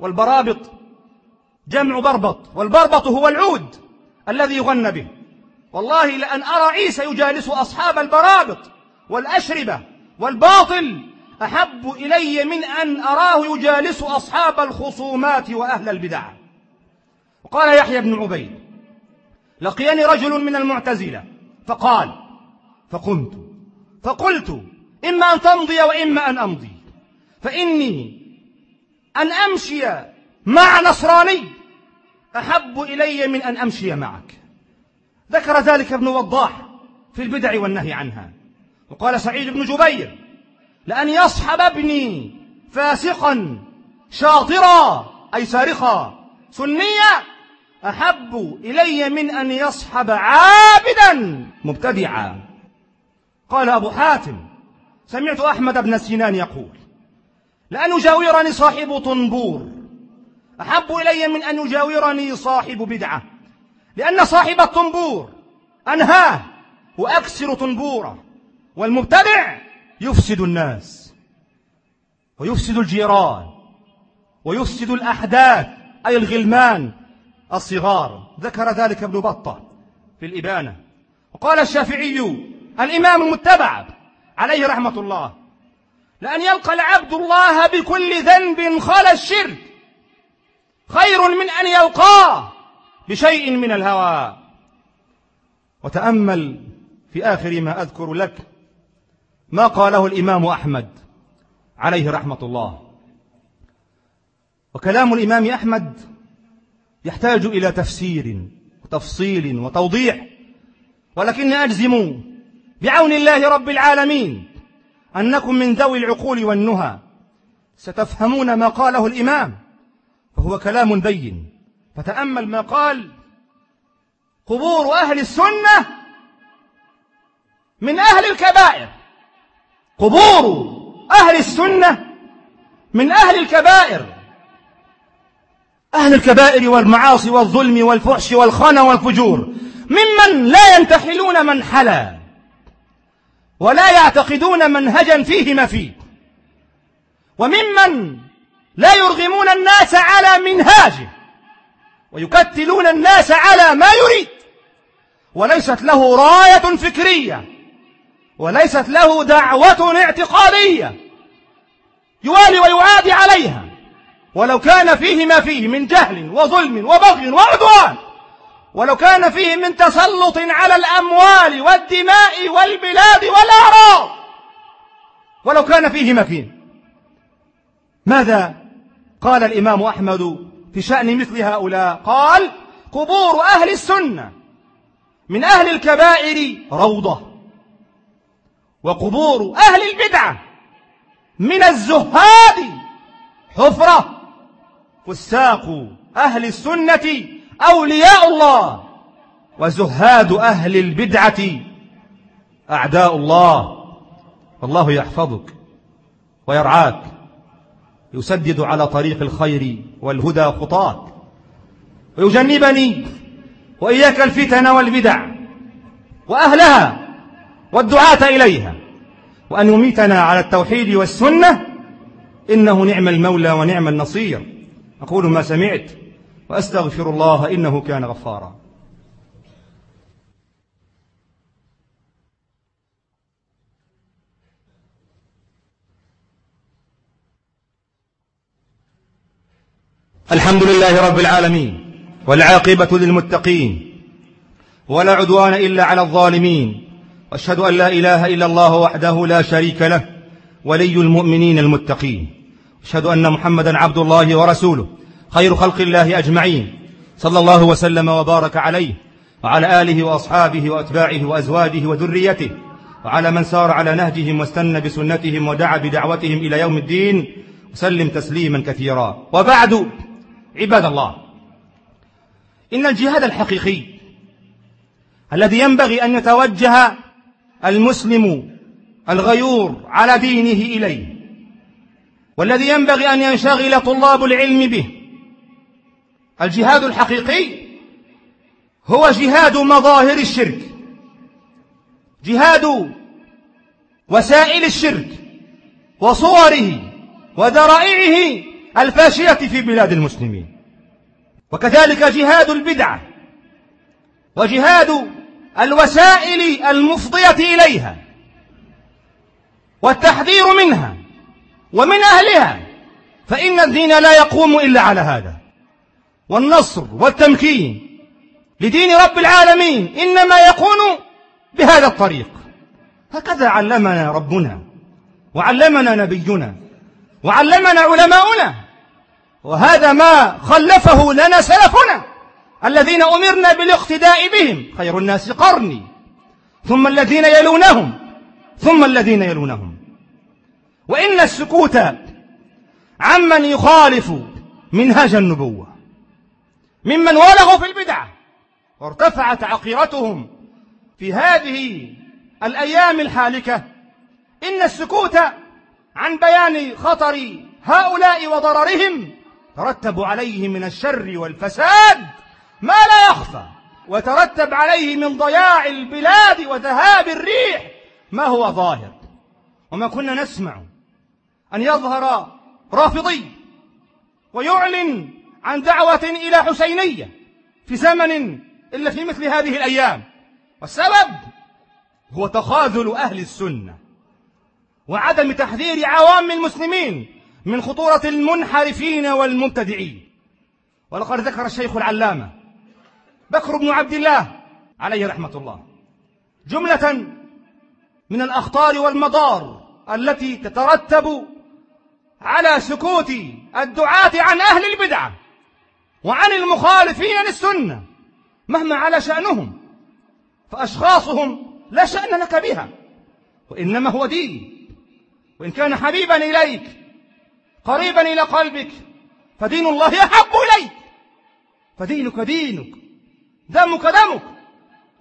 والبرابط جمع بربط والبربط هو العود الذي يغنى به. والله لأن أرى عيسى يجالس أصحاب البرابط والأشربة والباطل أحب إلي من أن أراه يجالس أصحاب الخصومات وأهل البدع. وقال يحيى بن عبيد لقيني رجل من المعتزلة فقال فقمت فقلت إما أن تمضي وإما أن أمضي فإني أن أمشي مع نصراني أحب إلي من أن أمشي معك. ذكر ذلك ابن وضاح في البدع والنهي عنها. وقال سعيد بن جبير لأن يصحب ابني فاسقا شاطرا أي سارقا. سنيا أحب إلي من أن يصحب عابدا مبتدعا. قال أبو حاتم سمعت أحمد بن سنان يقول لأن يجاورني صاحب طنبور. أحب إلي من أن يجاورني صاحب بدعة. لأن صاحب الطنبور أنهاه وأكسر طنبوره والمبتدع يفسد الناس ويفسد الجيران ويفسد الأحداث أي الغلمان الصغار. ذكر ذلك ابن بطة في الإبانة. وقال الشافعي الإمام المتبع عليه رحمة الله لأن يلقى العبد الله بكل ذنب خلا الشرك خير من أن يلقاه بشيء من الهوى. وتأمل في آخر ما أذكر لك ما قاله الإمام أحمد عليه رحمة الله. وكلام الإمام أحمد يحتاج إلى تفسير وتفصيل وتوضيح ولكني أجزم بعون الله رب العالمين أنكم من ذوي العقول والنهى ستفهمون ما قاله الإمام فهو كلام بين. فتأمل ما قال قبور أهل السنة من أهل الكبائر. قبور أهل السنة من أهل الكبائر. أهل الكبائر والمعاصي والظلم والفحش والخنا والفجور. ممن لا ينتحلون من حلا ولا يعتقدون منهجا فيه ما فيه. وممن لا يرغمون الناس على منهاجه ويكتلون الناس على ما يريد. وليست له راية فكرية. وليست له دعوة اعتقادية. يوالي ويعادي عليها. ولو كان فيه ما فيه من جهل وظلم وبغي وعدوان. ولو كان فيه من تسلط على الأموال والدماء والبلاد والأعراض. ولو كان فيه ما فيه. ماذا قال الإمام أحمد في شأن مثل هؤلاء؟ قال قبور أهل السنة من أهل الكبائر روضة. وقبور أهل البدعة من الزهاد حفرة فساق أهل السنة أولياء الله وزهاد أهل البدعة أعداء الله. والله يحفظك ويرعاك يسدد على طريق الخير والهدى خطاك ويجنبني وإياك الفتن والبدع وأهلها. والدعاة إليها. وأن يميتنا على التوحيد والسنة إنه نعم المولى ونعم النصير. أقول ما سمعت وأستغفر الله إنه كان غفارا. الحمد لله رب العالمين والعاقبة للمتقين ولا عدوان إلا على الظالمين واشهد أن لا إله إلا الله وحده لا شريك له ولي المؤمنين المتقين. أشهد أن محمدا عبد الله ورسوله خير خلق الله أجمعين. صلى الله وسلم وبارك عليه وعلى آله وأصحابه وأتباعه وأزواجه وذريته وعلى من سار على نهجهم واستنى بسنتهم ودعا بدعوتهم إلى يوم الدين وسلم تسليما كثيرا. وبعد عباد الله إن الجهاد الحقيقي الذي ينبغي أن يتوجه المسلم الغيور على دينه إليه والذي ينبغي أن ينشغل طلاب العلم به. الجهاد الحقيقي هو جهاد مظاهر الشرك جهاد وسائل الشرك وصوره ودرائعه الفاشية في بلاد المسلمين. وكذلك جهاد البدعة وجهاد الوسائل المفضية إليها والتحذير منها ومن أهلها فإن الدين لا يقوم إلا على هذا. والنصر والتمكين لدين رب العالمين إنما يكون بهذا الطريق. هكذا علمنا ربنا وعلمنا نبينا وعلمنا علماؤنا وهذا ما خلفه لنا سلفنا. الذين أمرنا بالاقتداء بهم. خير الناس قرني. ثم الذين يلونهم. ثم الذين يلونهم. وإن السكوت عمن يخالف منهج النبوة. ممن ولغوا في البدعة وارتفعت عقيرتهم في هذه الأيام الحالكة. إن السكوت عن بيان خطر هؤلاء وضررهم ترتب عليه من الشر والفساد. ما لا يخفى وترتب عليه من ضياع البلاد وذهاب الريح ما هو ظاهر. وما كنا نسمع أن يظهر رافضي ويعلن عن دعوة إلى حسينية في زمن إلا في مثل هذه الأيام. والسبب هو تخاذل أهل السنة وعدم تحذير عوام المسلمين من خطورة المنحرفين والمبتدعين. ولقد ذكر الشيخ العلامة بكر بن عبد الله عليه رحمة الله. جملة من الأخطار والمضار التي تترتب على سكوت الدعاة عن أهل البدعة وعن المخالفين للسنة مهما على شأنهم فأشخاصهم لا شأن لك بها وإنما هو دين. وإن كان حبيبا إليك قريبا إلى قلبك فدين الله أحب إليك. فدينك دينك. دمك دمك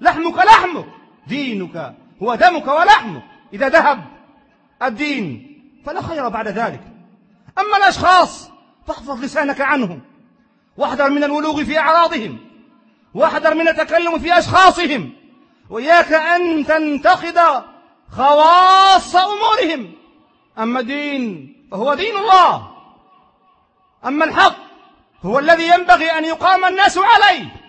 لحمك لحمك دينك هو دمك ولحمك إذا ذهب الدين فلا خير بعد ذلك. أما الأشخاص فاحفظ لسانك عنهم واحذر من الولوغ في أعراضهم واحذر من التكلم في أشخاصهم وإياك أن تنتقد خواص أمورهم. أما الدين فهو دين الله. أما الحق هو الذي ينبغي أن يقام الناس عليه.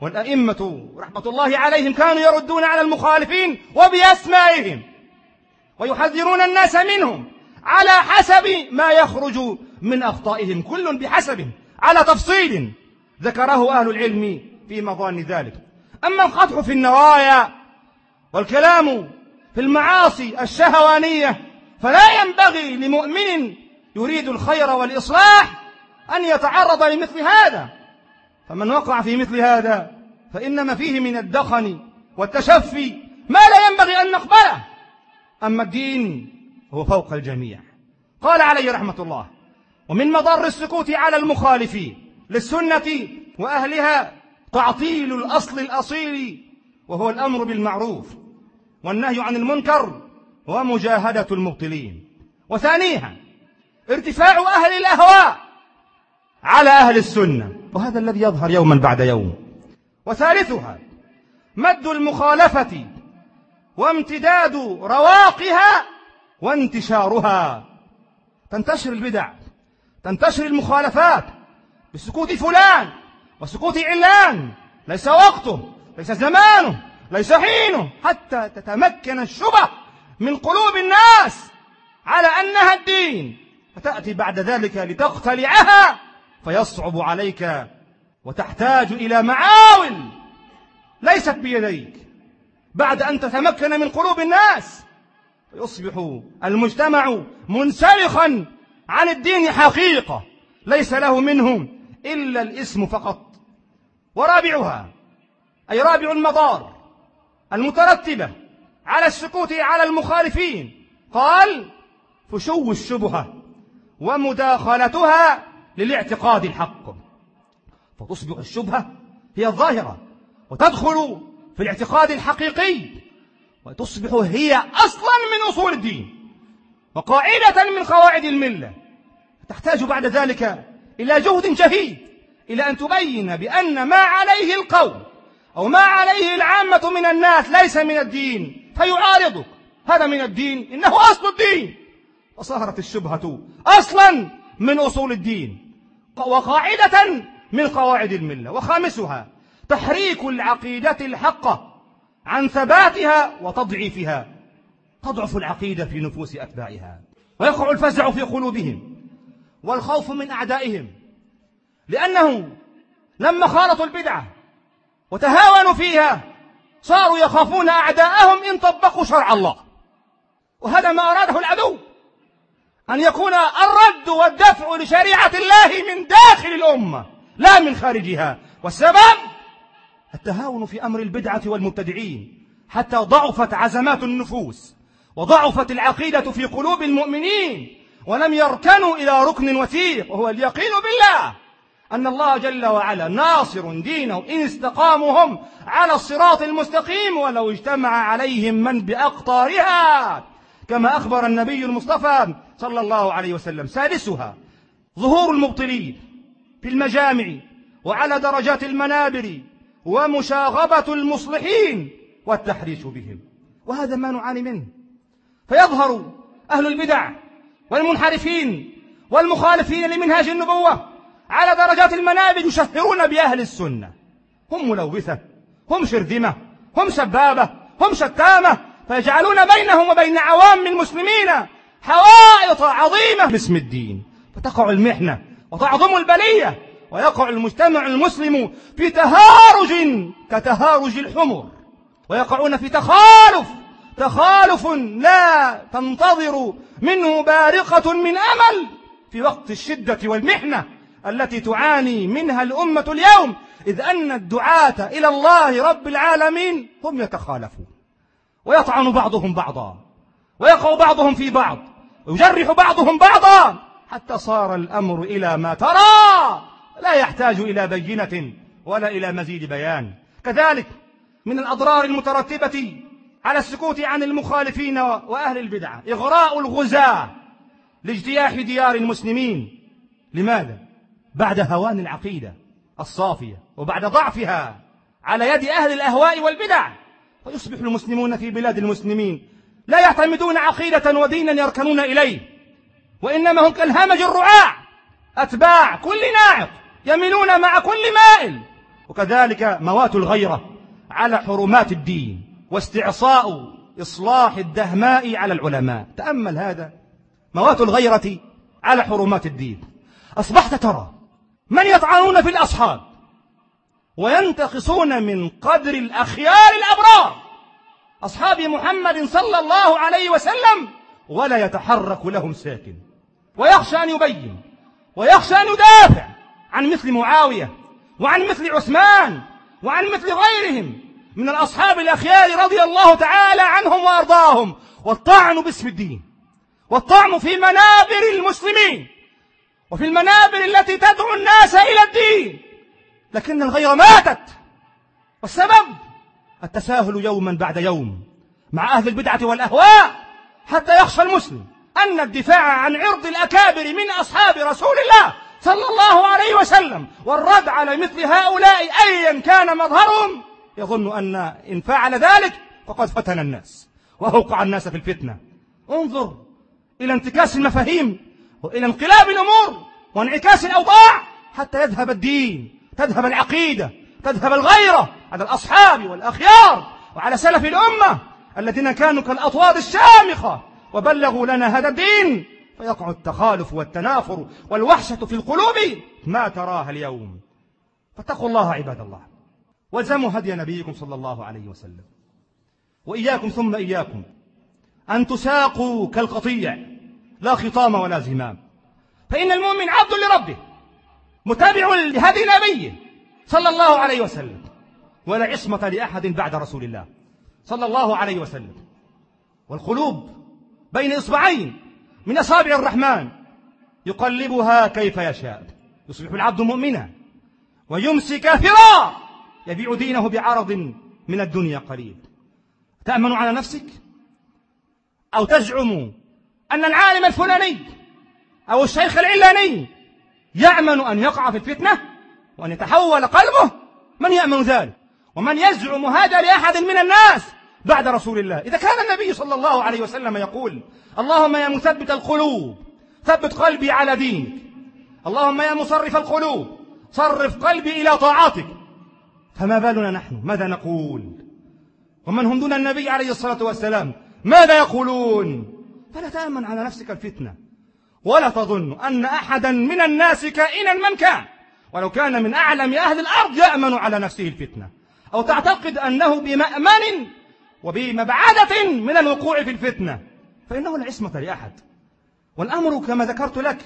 والأئمة رحمة الله عليهم كانوا يردون على المخالفين وبأسمائهم ويحذرون الناس منهم على حسب ما يخرج من أخطائهم. كل بحسبه على تفصيل ذكره أهل العلم في مظان ذلك. أما القدح في النوايا والكلام في المعاصي الشهوانية فلا ينبغي لمؤمن يريد الخير والإصلاح أن يتعرض لمثل هذا. فمن وقع في مثل هذا فإنما فيه من الدخن والتشفي ما لا ينبغي أن نقبله. أما الدين هو فوق الجميع. قال عليه رحمة الله ومن مضر السكوت على المخالفين للسنة وأهلها تعطيل الأصل الأصيل وهو الأمر بالمعروف والنهي عن المنكر ومجاهدة المبطلين. وثانيها ارتفاع أهل الأهواء على أهل السنة. وهذا الذي يظهر يوما بعد يوم. وثالثها مد المخالفة وامتداد رواقها وانتشارها. تنتشر البدع تنتشر المخالفات بسكوت فلان وسكوت علان. ليس وقته ليس زمانه ليس حينه حتى تتمكن الشبه من قلوب الناس على أنها الدين. فتأتي بعد ذلك لتقتلعها فيصعب عليك وتحتاج إلى معاول ليست بيديك. بعد أن تتمكن من قلوب الناس فيصبح المجتمع منسلخا عن الدين حقيقة. ليس له منه إلا الاسم فقط. ورابعها أي رابع المضار المترتبة على السكوت على المخالفين. قال فشو الشبهة ومداخلتها للاعتقاد الحق. فتصبح الشبهة هي الظاهرة وتدخل في الاعتقاد الحقيقي وتصبح هي أصلا من أصول الدين وقاعدة من قواعد الملة. تحتاج بعد ذلك إلى جهد جهيد إلى أن تبين بأن ما عليه القوم أو ما عليه العامة من الناس ليس من الدين فيعارضك. هذا من الدين إنه أصل الدين. فصهرت الشبهة أصلا من أصول الدين وقاعدة من قواعد الملة وخامسها تحريك العقيدة الحقة عن ثباتها وتضعيفها تضعف العقيدة في نفوس أتباعها ويقع الفزع في قلوبهم والخوف من أعدائهم لأنه لما خالطوا البدعة وتهاونوا فيها صاروا يخافون أعداءهم إن طبقوا شرع الله وهذا ما أراده العدو. أن يكون الرد والدفع لشريعة الله من داخل الأمة لا من خارجها. والسبب؟ التهاون في أمر البدعة والمبتدعين حتى ضعفت عزمات النفوس وضعفت العقيدة في قلوب المؤمنين ولم يركنوا إلى ركن وثيق وهو اليقين بالله أن الله جل وعلا ناصر دينه إن استقاموا هم على الصراط المستقيم ولو اجتمع عليهم من بأقطارها. كما أخبر النبي المصطفى صلى الله عليه وسلم. سادسها ظهور المبطلين في المجامع وعلى درجات المنابر ومشاغبة المصلحين والتحريش بهم. وهذا ما نعاني منه. فيظهر أهل البدع والمنحرفين والمخالفين لمنهاج النبوة على درجات المنابر يشهرون بأهل السنة. هم ملوثة هم شرذمة هم سبابة هم شتامة فيجعلون بينهم وبين عوام المسلمين حوائط عظيمة. باسم الدين. فتقع المحنة وتعظم البلية ويقع المجتمع المسلم في تهارج كتهارج الحمر. ويقعون في تخالف تخالف لا تنتظر منه بارقة من أمل. في وقت الشدة والمحنة التي تعاني منها الأمة اليوم إذ أن الدعاة إلى الله رب العالمين هم يتخالفون. ويطعن بعضهم بعضا ويقع بعضهم في بعض. ويجرح بعضهم بعضا. حتى صار الأمر إلى ما ترى. لا يحتاج إلى بينة ولا إلى مزيد بيان. كذلك من الأضرار المترتبة على السكوت عن المخالفين وأهل البدعة إغراء الغزاة لاجتياح ديار المسلمين. لماذا؟ بعد هوان العقيدة الصافية وبعد ضعفها على يد أهل الأهواء والبدع. فيصبح المسلمون في بلاد المسلمين لا يعتمدون عقيدة ودينا يركنون إليه. وإنما هم كالهمج الرعاع. أتباع كل ناعق يميلون مع كل مائل. وكذلك موات الغيرة على حرمات الدين واستعصاء إصلاح الدهماء على العلماء. تأمل هذا. موات الغيرة على حرمات الدين. أصبحت ترى من يطعنون في الأصحاب وينتقصون من قدر الأخيار الأبرار. أصحاب محمد صلى الله عليه وسلم ولا يتحرك لهم ساكن. ويخشى أن يبين ويخشى أن يدافع عن مثل معاوية وعن مثل عثمان وعن مثل غيرهم من الأصحاب الأخيار رضي الله تعالى عنهم وأرضاهم. والطعن باسم الدين والطعن في منابر المسلمين وفي المنابر التي تدعو الناس إلى الدين. لكن الغير ماتت. والسبب التساهل يوما بعد يوم مع أهل البدعة والأهواء حتى يخشى المسلم أن الدفاع عن عرض الأكابر من أصحاب رسول الله صلى الله عليه وسلم والرد على مثل هؤلاء أيا كان مظهرهم يظن أن إن فعل ذلك فقد فتن الناس وأوقع الناس في الفتنة. انظر إلى انتكاس المفاهيم وإلى انقلاب الأمور وانعكاس الأوضاع حتى يذهب الدين تذهب العقيدة تذهب الغيرة على الأصحاب والأخيار وعلى سلف الأمة الذين كانوا كالأطواد الشامخة وبلغوا لنا هذا الدين فيقع التخالف والتنافر والوحشة في القلوب ما تراها اليوم. فاتقوا الله عباد الله والزموا هدي نبيكم صلى الله عليه وسلم. وإياكم ثم إياكم أن تساقوا كالقطيع لا خطام ولا زمام. فإن المؤمن عبد لربه متابع لهدي نبيه صلى الله عليه وسلم. ولا عصمة لأحد بعد رسول الله صلى الله عليه وسلم. والقلوب بين إصبعين من أصابع الرحمن يقلبها كيف يشاء. يصبح العبد مؤمنا ويمسي كافرا يبيع دينه بعرض من الدنيا قليل. تأمن على نفسك؟ أو تزعم أن العالم الفلاني أو الشيخ العلاني يأمن أن يقع في الفتنة وأن يتحول قلبه؟ من يأمن ذلك؟ ومن يزعم هذا لأحد من الناس بعد رسول الله. إذا كان النبي صلى الله عليه وسلم يقول اللهم يا مثبت القلوب ثبت قلبي على دينك. اللهم يا مصرف القلوب صرف قلبي إلى طاعتك فما بالنا نحن؟ ماذا نقول؟ ومن هم دون النبي عليه الصلاة والسلام؟ ماذا يقولون؟ فلا تأمن على نفسك الفتنة. ولا تظن أن أحدا من الناس كائنا من كان. ولو كان من أعلم أهل الأرض يأمن على نفسه الفتنة. أو تعتقد أنه بمأمن وبمبعدة من الوقوع في الفتنة فإنه لا عصمة لأحد. والأمر كما ذكرت لك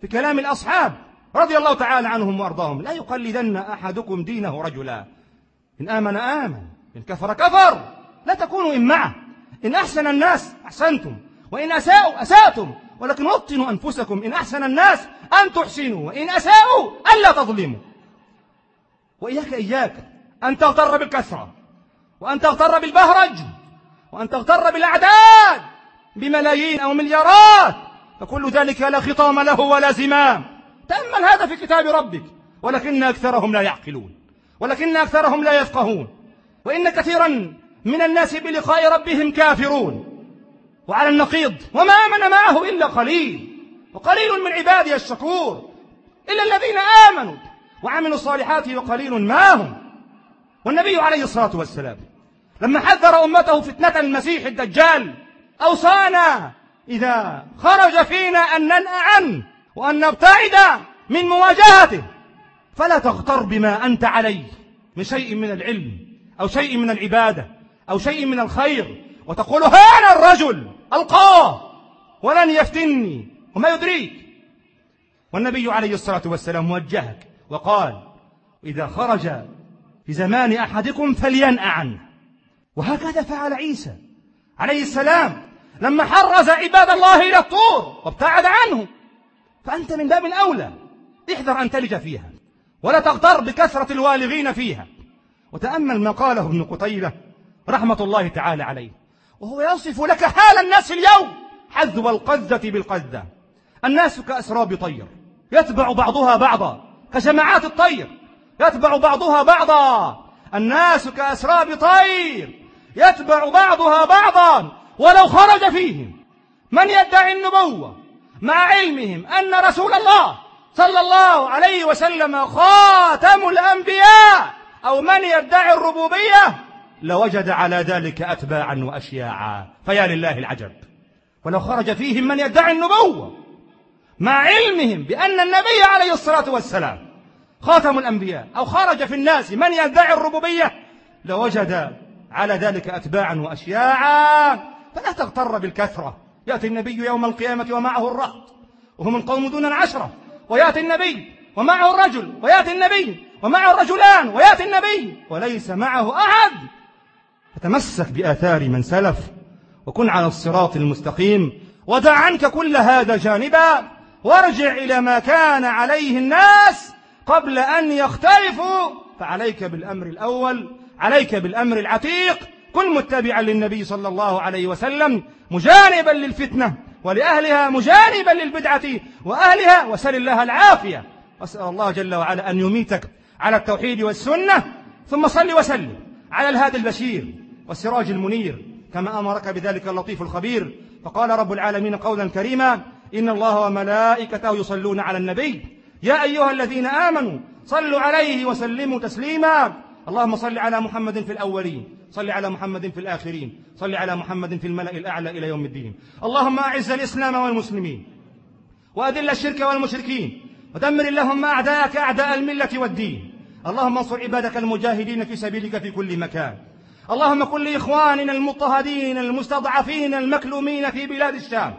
في كلام الأصحاب رضي الله تعالى عنهم وأرضاهم لا يقلدن أحدكم دينه رجلا. إن آمن آمن إن كفر كفر لا تكونوا إمعة إن أحسن الناس أحسنتم وإن أساءوا أساءتم ولكن وطنوا أنفسكم. إن أحسن الناس أن تحسنوا وإن أساءوا ألا تظلموا. وإياك إياك أن تغتر بالكثرة وأن تغتر بالبهرج وأن تغتر بالأعداد بملايين أو مليارات فكل ذلك لا خطام له ولا زمام. تأمل هذا في كتاب ربك ولكن أكثرهم لا يعقلون ولكن أكثرهم لا يفقهون وإن كثيرا من الناس بلقاء ربهم كافرون. وعلى النقيض وما آمن معه إلا قليل وقليل من عبادي الشكور إلا الذين آمنوا وعملوا الصالحات وقليل ما هم. والنبي عليه الصلاة والسلام لما حذر أمته فتنة المسيح الدجال أوصانا إذا خرج فينا أن ننأى عنه وأن نبتعد من مواجهته. فلا تغتر بما أنت عليه من شيء من العلم أو شيء من العبادة أو شيء من الخير. وتقول هانا الرجل ألقاه ولن يفتني وما يدريك. والنبي عليه الصلاة والسلام موجهك وقال إذا خرج في زمان أحدكم فلينأ عنه وهكذا فعل عيسى عليه السلام لما حرز عباد الله إلى الطور وابتعد عنه فأنت من باب أولى احذر أن تلج فيها ولا تغتر بكثرة الوالغين فيها. وتأمل ما قاله ابن قتيبة رحمة الله تعالى عليه وهو يصف لك حال الناس اليوم حذو القذة بالقذة. الناس كأسراب طير يتبع بعضها بعضا كجماعات الطير. يتبع بعضها بعضا. الناس كأسراب طير يتبع بعضها بعضا. ولو خرج فيهم من يدعي النبوة مع علمهم أن رسول الله صلى الله عليه وسلم خاتم الأنبياء أو من يدعي الربوبية لوجد على ذلك أتباعا وأشياعا. فيا لله العجب. ولو خرج فيهم من يدعي النبوة مع علمهم بأن النبي عليه الصلاة والسلام خاتم الأنبياء أو خرج في الناس من يدعي الربوبية لوجد على ذلك أتباعا وأشياعا. فلا تغتر بالكثرة. يأتي النبي يوم القيامة ومعه الرهط وهم القوم دون العشرة. ويأتي النبي ومعه الرجل ويأتي النبي ومعه الرجلان ويأتي النبي وليس معه أحد. فتمسك بآثار من سلف وكن على الصراط المستقيم. ودع عنك كل هذا جانبا وارجع إلى ما كان عليه الناس. قبل أن يختلفوا فعليك بالأمر الأول عليك بالأمر العتيق. كن متبعا للنبي صلى الله عليه وسلم مجانبا للفتنة ولأهلها مجانبا للبدعة وأهلها وسل الله العافية. وأسأل الله جل وعلا أن يميتك على التوحيد والسنة. ثم صل وسلم على الهادي البشير والسراج المنير كما أمرك بذلك اللطيف الخبير. فقال رب العالمين قولا كريما إن الله وملائكته يصلون على النبي. يا أيها الذين آمنوا صلوا عليه وسلموا تسليما. اللهم صل على محمد في الأولين صل على محمد في الآخرين صل على محمد في الملأ الأعلى إلى يوم الدين. اللهم أعز الإسلام والمسلمين وأذل الشرك والمشركين ودمر اللهم أعداءك أعداء الملة والدين. اللهم انصر عبادك المجاهدين في سبيلك في كل مكان. اللهم كن لإخواننا المضطهدين المستضعفين المكلومين في بلاد الشام.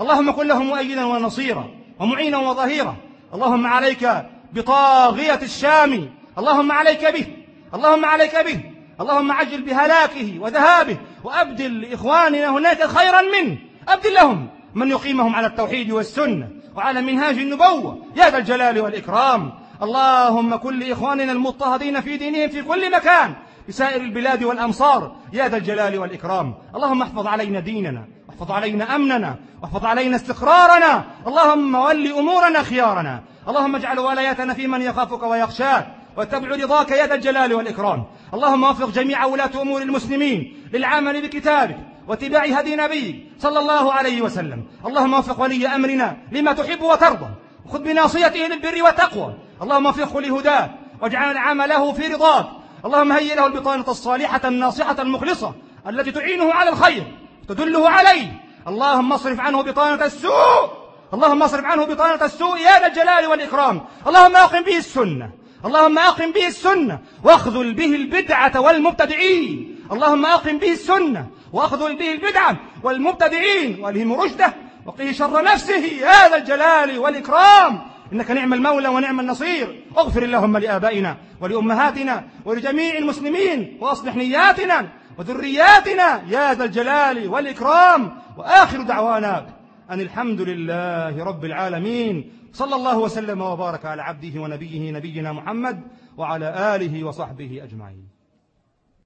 اللهم كن لهم مؤيدا ونصيرا ومعينا وظهيرا. اللهم عليك بطاغية الشام. اللهم عليك به. اللهم عليك به. اللهم عجل بهلاكه وذهابه وأبدل لإخواننا هناك خيرا منه. أبدل لهم من يقيمهم على التوحيد والسنة وعلى منهاج النبوة. يا ذا الجلال والإكرام. اللهم كن لإخواننا المضطهدين في دينهم في كل مكان. في سائر البلاد والأمصار. يا ذا الجلال والإكرام. اللهم احفظ علينا ديننا. واحفظ علينا أمننا واحفظ علينا استقرارنا. اللهم ول أمورنا خيارنا. اللهم اجعل ولايتنا في من يخافك ويخشاك واتبع رضاك يا ذا الجلال والإكرام. اللهم وفق جميع ولاة أمور المسلمين للعمل بكتابك واتباع هدي نبيك صلى الله عليه وسلم. اللهم وفق ولي أمرنا لما تحب وترضى. وخذ بناصيته للبر والتقوى. اللهم وفقه لهداك واجعل عمله في رضاك. اللهم هيئ له البطانة الصالحة الناصحة المخلصة التي تعينه على الخير. تدله عليه اللهم اصرف عنه بطانة السوء. اللهم اصرف عنه بطانة السوء يا ذا الجلال والإكرام. اللهم أقم به السنة. اللهم أقم به السنة. واخذل به البدعة والمبتدعين. اللهم أقم به السنة. واخذل به البدعة والمبتدعين. والهم رشده. وقه شر نفسه يا ذا الجلال والإكرام. إنك نعم المولى ونعم النصير. اغفر اللهم لآبائنا ولأمهاتنا ولجميع المسلمين. وأصلح نياتنا. وذرياتنا يا ذا الجلال والإكرام. وآخر دعوانا أن الحمد لله رب العالمين. صلى الله وسلم وبارك على عبده ونبيه نبينا محمد وعلى آله وصحبه أجمعين.